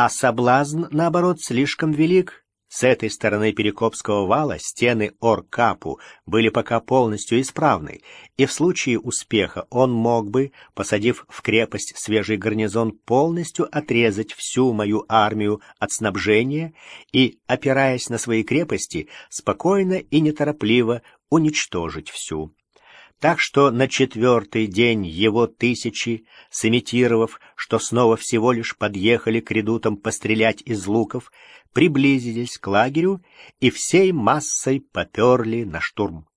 а соблазн, наоборот, слишком велик. С этой стороны Перекопского вала стены Оркапу были пока полностью исправны, и в случае успеха он мог бы, посадив в крепость свежий гарнизон, полностью отрезать всю мою армию от снабжения и, опираясь на свои крепости, спокойно и неторопливо уничтожить всю так что на четвертый день его тысячи, сымитировав, что снова всего лишь подъехали к редутам пострелять из луков, приблизились к лагерю и всей массой поперли на штурм.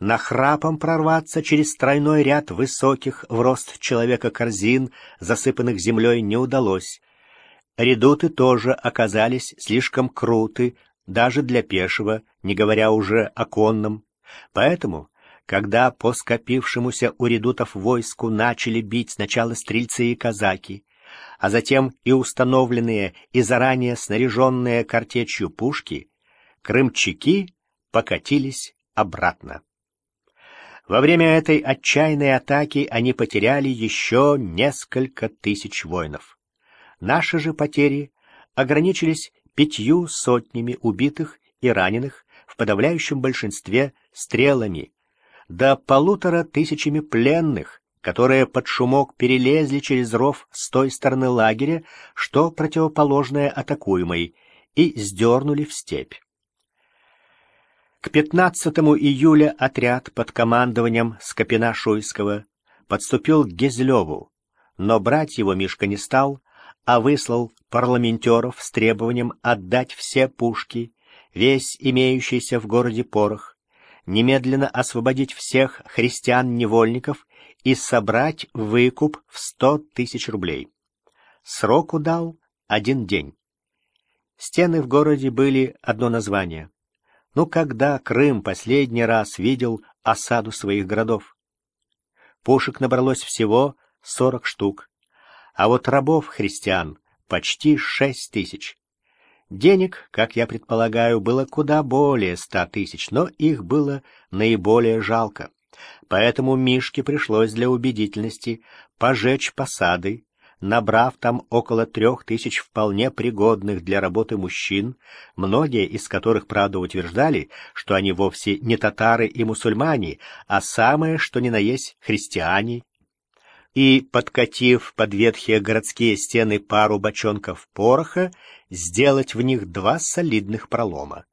На храпом прорваться через тройной ряд высоких в рост человека корзин, засыпанных землей, не удалось. Редуты тоже оказались слишком круты, даже для пешего, не говоря уже о конном. Поэтому когда по скопившемуся у редутов войску начали бить сначала стрельцы и казаки, а затем и установленные и заранее снаряженные картечью пушки, крымчаки покатились обратно. Во время этой отчаянной атаки они потеряли еще несколько тысяч воинов. Наши же потери ограничились пятью сотнями убитых и раненых, в подавляющем большинстве стрелами, до полутора тысячами пленных, которые под шумок перелезли через ров с той стороны лагеря, что противоположное атакуемой, и сдернули в степь. К 15 июля отряд под командованием Скопина-Шуйского подступил к Гезлеву, но брать его Мишка не стал, а выслал парламентеров с требованием отдать все пушки, весь имеющийся в городе порох, немедленно освободить всех христиан-невольников и собрать выкуп в сто тысяч рублей. Сроку дал один день. Стены в городе были одно название. Ну, когда Крым последний раз видел осаду своих городов? Пушек набралось всего сорок штук, а вот рабов-христиан почти шесть тысяч. Денег, как я предполагаю, было куда более ста тысяч, но их было наиболее жалко. Поэтому Мишке пришлось для убедительности пожечь посады, набрав там около трех тысяч вполне пригодных для работы мужчин, многие из которых, правда, утверждали, что они вовсе не татары и мусульмане, а самое, что ни на есть, христиане. И, подкатив под ветхие городские стены пару бочонков пороха, сделать в них два солидных пролома.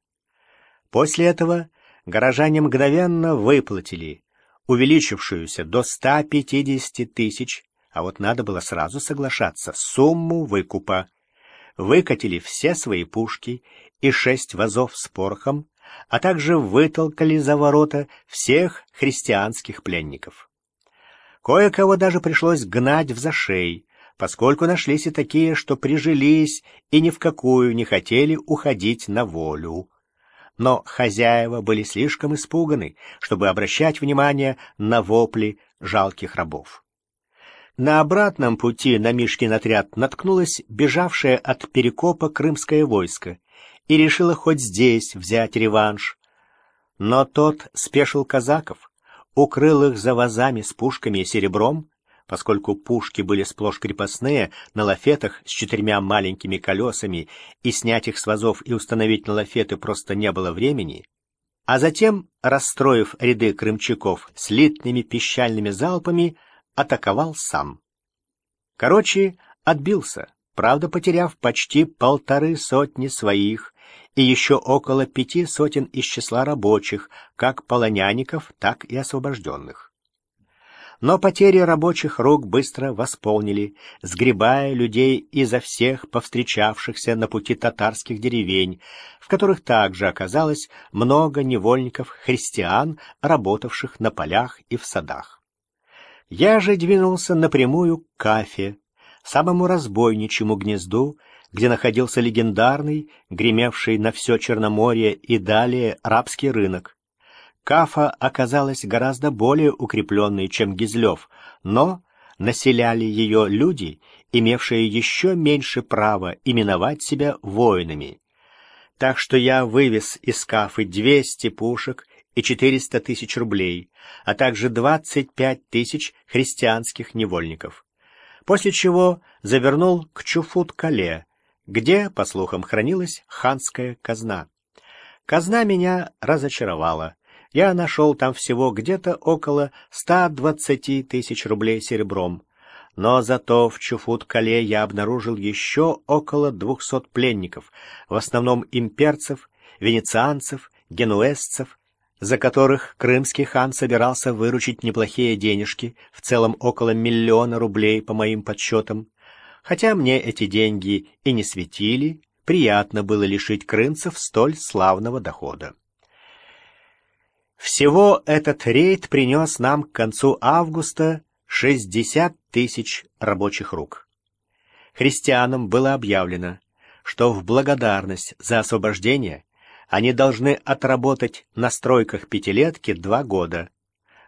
После этого горожане мгновенно выплатили увеличившуюся до 150 тысяч, а вот надо было сразу соглашаться, сумму выкупа. Выкатили все свои пушки и шесть вазов с порохом, а также вытолкали за ворота всех христианских пленников. Кое-кого даже пришлось гнать в зашей, поскольку нашлись и такие, что прижились и ни в какую не хотели уходить на волю. Но хозяева были слишком испуганы, чтобы обращать внимание на вопли жалких рабов. На обратном пути на Мишкин отряд наткнулось бежавшее от Перекопа крымское войско и решило хоть здесь взять реванш. Но тот спешил казаков, укрыл их за вазами с пушками и серебром, поскольку пушки были сплошь крепостные, на лафетах с четырьмя маленькими колесами, и снять их с вазов и установить на лафеты просто не было времени, а затем, расстроив ряды крымчаков слитными пищальными залпами, атаковал сам. Короче, отбился, правда потеряв почти полторы сотни своих и еще около пяти сотен из числа рабочих, как полоняников, так и освобожденных но потери рабочих рук быстро восполнили, сгребая людей изо всех повстречавшихся на пути татарских деревень, в которых также оказалось много невольников-христиан, работавших на полях и в садах. Я же двинулся напрямую к Кафе, самому разбойничьему гнезду, где находился легендарный, гремевший на все Черноморье и далее рабский рынок. Кафа оказалась гораздо более укрепленной, чем Гизлев, но населяли ее люди, имевшие еще меньше права именовать себя воинами. Так что я вывез из Кафы 200 пушек и 400 тысяч рублей, а также 25 тысяч христианских невольников. после чего завернул к Чуфут-Кале, где, по слухам, хранилась ханская казна. Казна меня разочаровала. Я нашел там всего где-то около 120 тысяч рублей серебром. Но зато в Чуфут-Кале я обнаружил еще около 200 пленников, в основном имперцев, венецианцев, генуэзцев, за которых крымский хан собирался выручить неплохие денежки, в целом около миллиона рублей по моим подсчетам. Хотя мне эти деньги и не светили, приятно было лишить крымцев столь славного дохода. Всего этот рейд принес нам к концу августа 60 тысяч рабочих рук. Христианам было объявлено, что в благодарность за освобождение они должны отработать на стройках пятилетки два года,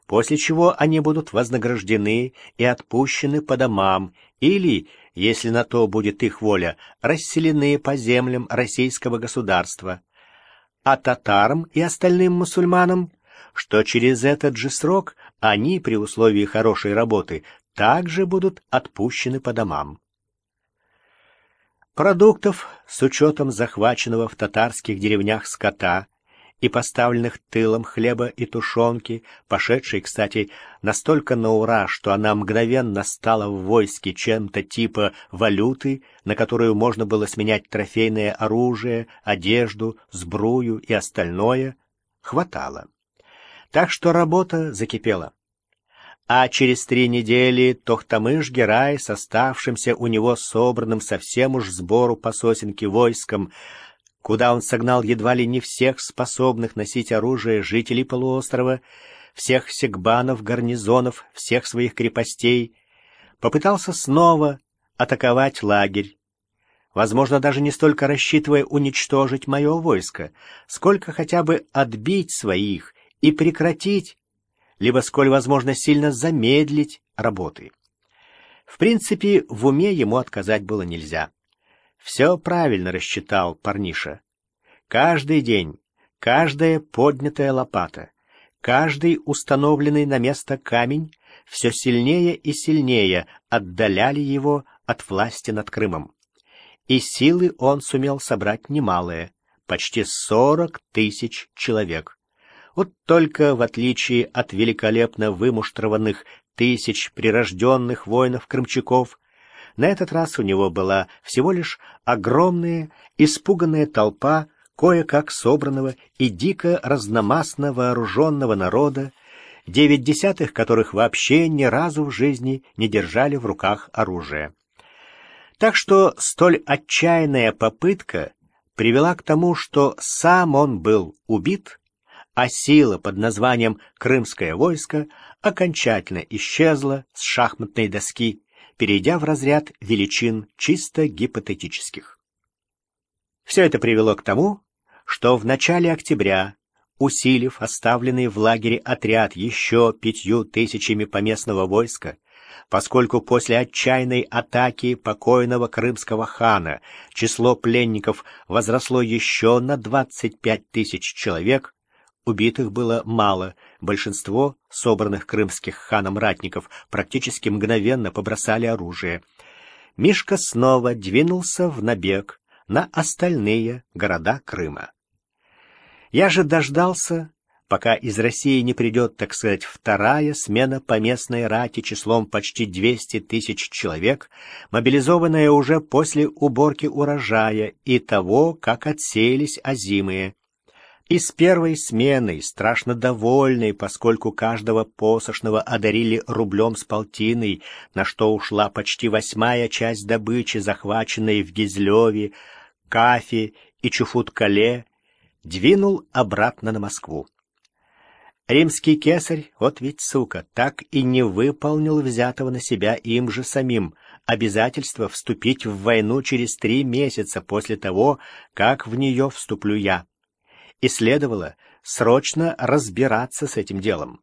после чего они будут вознаграждены и отпущены по домам или, если на то будет их воля, расселены по землям российского государства, а татарам и остальным мусульманам, что через этот же срок они, при условии хорошей работы, также будут отпущены по домам. Продуктов с учетом захваченного в татарских деревнях скота и поставленных тылом хлеба и тушенки, пошедшей, кстати, настолько на ура, что она мгновенно стала в войске чем-то типа валюты, на которую можно было сменять трофейное оружие, одежду, сбрую и остальное, хватало. Так что работа закипела а через три недели Тохтамыш Герай с оставшимся у него собранным совсем уж сбору по сосенке войском, куда он согнал едва ли не всех способных носить оружие жителей полуострова, всех сегбанов, гарнизонов, всех своих крепостей, попытался снова атаковать лагерь, возможно, даже не столько рассчитывая уничтожить мое войско, сколько хотя бы отбить своих и прекратить либо, сколь возможно, сильно замедлить работы. В принципе, в уме ему отказать было нельзя. Все правильно рассчитал парниша. Каждый день, каждая поднятая лопата, каждый установленный на место камень все сильнее и сильнее отдаляли его от власти над Крымом. И силы он сумел собрать немалые, почти сорок тысяч человек. Вот только в отличие от великолепно вымуштрованных тысяч прирожденных воинов-крымчаков, на этот раз у него была всего лишь огромная, испуганная толпа кое-как собранного и дико разномастно вооруженного народа, девять десятых которых вообще ни разу в жизни не держали в руках оружие. Так что столь отчаянная попытка привела к тому, что сам он был убит, а сила под названием «Крымское войско» окончательно исчезла с шахматной доски, перейдя в разряд величин чисто гипотетических. Все это привело к тому, что в начале октября, усилив оставленный в лагере отряд еще пятью тысячами поместного войска, поскольку после отчаянной атаки покойного крымского хана число пленников возросло еще на 25 тысяч человек, Убитых было мало, большинство собранных крымских ханом ратников практически мгновенно побросали оружие. Мишка снова двинулся в набег на остальные города Крыма. Я же дождался, пока из России не придет, так сказать, вторая смена поместной рати числом почти 200 тысяч человек, мобилизованная уже после уборки урожая и того, как отсеялись озимые. И с первой сменой, страшно довольной, поскольку каждого посошного одарили рублем с полтиной, на что ушла почти восьмая часть добычи, захваченной в Гизлеве, Кафе и Чуфут-Кале, двинул обратно на Москву. Римский кесарь, вот ведь сука, так и не выполнил взятого на себя им же самим обязательство вступить в войну через три месяца после того, как в нее вступлю я и следовало срочно разбираться с этим делом.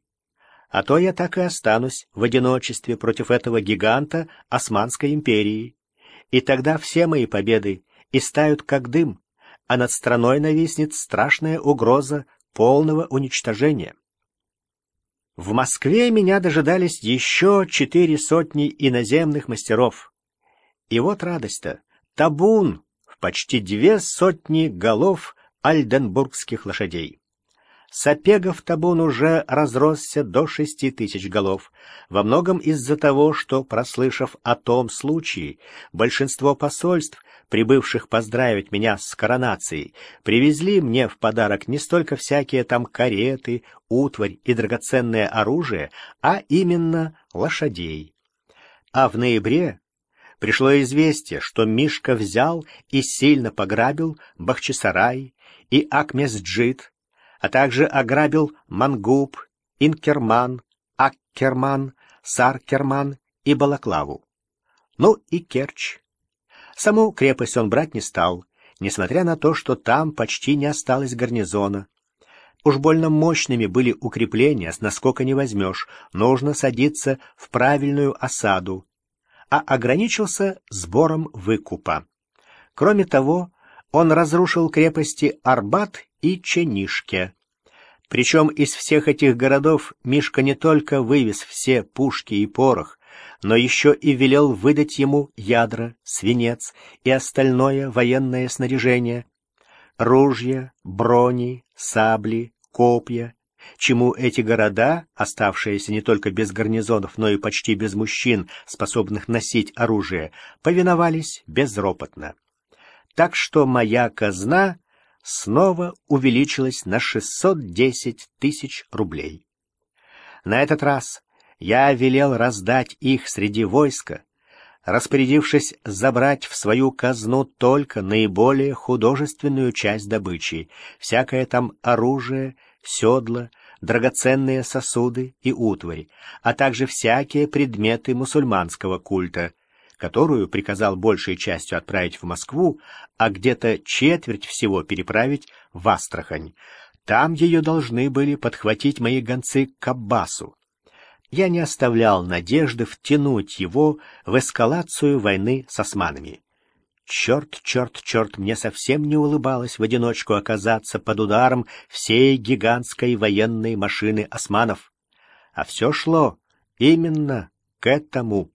А то я так и останусь в одиночестве против этого гиганта Османской империи. И тогда все мои победы истают как дым, а над страной нависнет страшная угроза полного уничтожения. В Москве меня дожидались еще четыре сотни иноземных мастеров. И вот радость-то. Табун в почти две сотни голов альденбургских лошадей. Сапегов табун уже разросся до шести тысяч голов, во многом из-за того, что, прослышав о том случае, большинство посольств, прибывших поздравить меня с коронацией, привезли мне в подарок не столько всякие там кареты, утварь и драгоценное оружие, а именно лошадей. А в ноябре пришло известие, что Мишка взял и сильно пограбил Бахчисарай и Акмесджит, а также ограбил Мангуб, Инкерман, Аккерман, Саркерман и Балаклаву. Ну и Керчь. Саму крепость он брать не стал, несмотря на то, что там почти не осталось гарнизона. Уж больно мощными были укрепления, с насколько не возьмешь, нужно садиться в правильную осаду, а ограничился сбором выкупа. Кроме того, он разрушил крепости Арбат и Ченишке. Причем из всех этих городов Мишка не только вывез все пушки и порох, но еще и велел выдать ему ядра, свинец и остальное военное снаряжение, ружья, брони, сабли, копья, чему эти города, оставшиеся не только без гарнизонов, но и почти без мужчин, способных носить оружие, повиновались безропотно так что моя казна снова увеличилась на 610 тысяч рублей. На этот раз я велел раздать их среди войска, распорядившись забрать в свою казну только наиболее художественную часть добычи, всякое там оружие, седла, драгоценные сосуды и утварь, а также всякие предметы мусульманского культа — которую приказал большей частью отправить в Москву, а где-то четверть всего переправить в Астрахань. Там ее должны были подхватить мои гонцы к Аббасу. Я не оставлял надежды втянуть его в эскалацию войны с османами. Черт, черт, черт, мне совсем не улыбалось в одиночку оказаться под ударом всей гигантской военной машины османов. А все шло именно к этому.